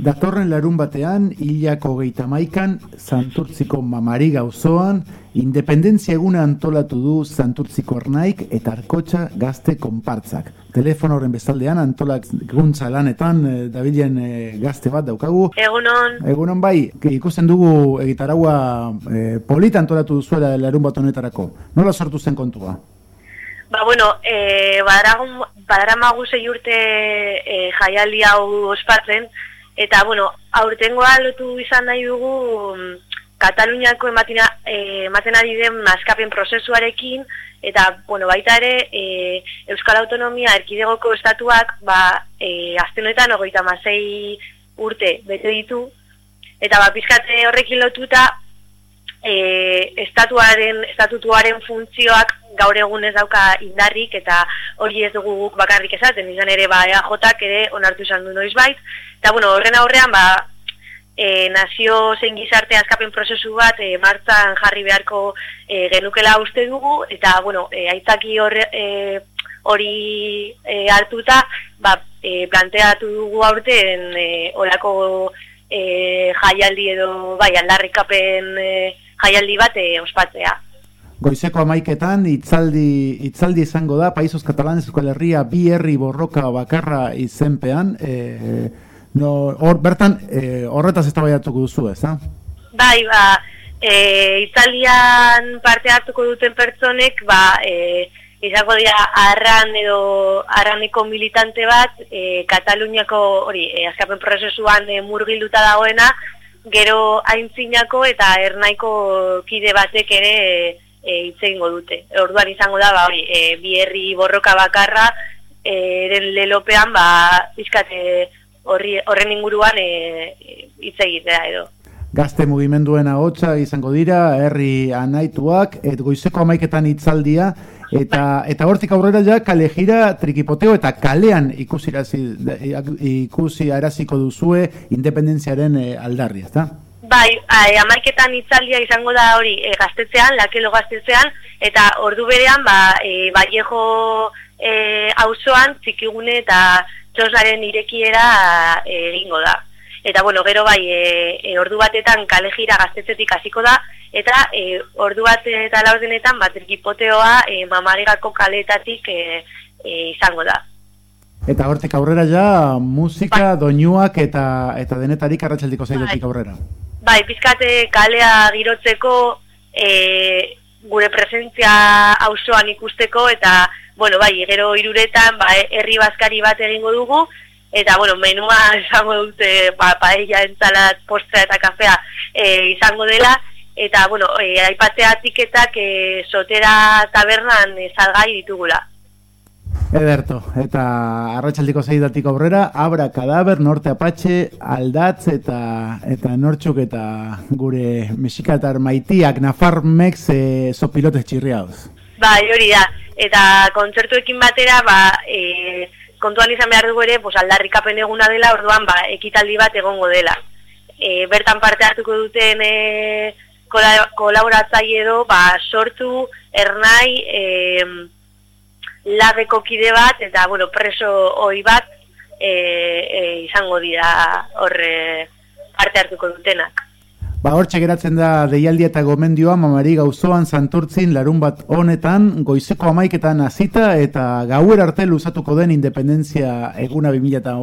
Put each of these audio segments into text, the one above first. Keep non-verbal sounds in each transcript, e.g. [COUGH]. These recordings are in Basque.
Datorren larun batean, hilako geita maikan, Santurtziko mamari gauzoan, independentzia eguna antolatu du Santurtziko arnaik eta arkotxa gazte konpartzak. Telefono horren bezaldean, antolak guntza lanetan, e, dabilen eh, gazte bat daukagu. Egunon. Egunon bai, ikusten dugu egitaragua e, polita antolatu duzuela larun bat honetarako. Nola sortu zen kontua? Ba, bueno, e, badara magu urte e, jaialdi hau ospatzen, Eta, bueno, aurtengoa lotu izan nahi dugu mm, Kataluniako ematina, e, ematen ari den maskapen prozesuarekin, eta, bueno, baita ere, e, Euskal Autonomia erkidegoko estatuak, ba, e, aztenetan ogoita mazei urte bete ditu, eta, ba, pizkate horrekin lotuta, e, estatuaren, estatutuaren funtzioak gaur egun ez dauka indarrik eta hori ez dugu guk bakarrik esaten, izan ere ba EAJak ere onartu izan du noiz bait. Eta bueno, horren aurrean ba e, nazio zen gizarte azkapen prozesu bat e, martzan jarri beharko e, genukela uste dugu eta bueno, e, aitzaki horre, e, hori e, hartuta ba, e, planteatu dugu aurten e, olako e, jaialdi edo bai aldarrikapen e, jaialdi bat e, ospatzea. Goizeko amaiketan, itzaldi, itzaldi izango da, Paisos Katalanez Euskal Herria bi herri borroka bakarra izenpean. E, no, or, bertan, e, horretaz ez tabaiatuko duzu ez, ha? Bai, ba, e, itzaldian parte hartuko duten pertsonek, ba, e, izango dira arran edo arraneko militante bat, e, Kataluniako, hori, e, azkapen prozesuan e, murgilduta dagoena, gero aintzinako eta ernaiko kide batek ere, e, hitz egingo dute. Orduan izango da, ba, hori, e, bi herri borroka bakarra, e, lelopean, ba, izkate horren inguruan e, hitz egitea edo. Gazte mugimenduen ahotsa izango dira, herri anaituak, et goizeko amaiketan hitzaldia, eta eta hortik aurrera ja kale jira trikipoteo eta kalean ikusi ikusi araziko duzue independentziaren e, aldarri, ezta? Bai, amaiketan itzaldia izango da hori e, gaztetzean, lakelo gaztetzean, eta ordu berean, ba, e, baiejo e, auzoan txikigune eta txosaren irekiera egingo da. Eta, bueno, gero bai, e, e, ordu batetan kale jira gaztetzetik hasiko da, eta e, ordu bat eta laurdenetan, bat erkipoteoa e, mamarigako kaletatik e, e, izango da. Eta hortik aurrera ja, musika, bai. doinuak eta, eta denetarik arratxaldiko zaidetik aurrera. Bai, pizkate kalea girotzeko e, gure presentzia auzoan ikusteko eta bueno, bai, gero iruretan ba, herri bazkari bat egingo dugu eta bueno, menua [LAUGHS] izango dute ba, paella, entzalat, postra eta kafea e, izango dela eta bueno, e, aipatzea tiketak e, sotera tabernan e, salgai ditugula. Ederto, eta arratsaldiko zeidatik aurrera, abra kadaber, norte apatxe, aldatz eta eta nortxuk eta gure mexikatar maitiak nafarmex e, sopilotez txirriauz. Bai, hori da, eta kontzertuekin batera, ba, e, kontuan izan behar dugu ere, pues, aldarrikapen eguna dela, orduan, ba, ekitaldi bat egongo dela. E, bertan parte hartuko duten e, kolaboratzaile edo, ba, sortu, ernai, e, labeko kide bat, eta, bueno, preso hoi bat, e, e, izango dira horre parte hartuko dutenak. Ba, hortxe geratzen da deialdia eta gomendioa mamari gauzoan santurtzin larun bat honetan, goizeko amaiketan azita eta gauer arte luzatuko den independentzia eguna 2000 eta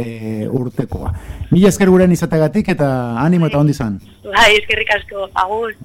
e, urtekoa. Mila esker guren izatagatik eta animo eta ondizan. Bai, eskerrik asko, agur.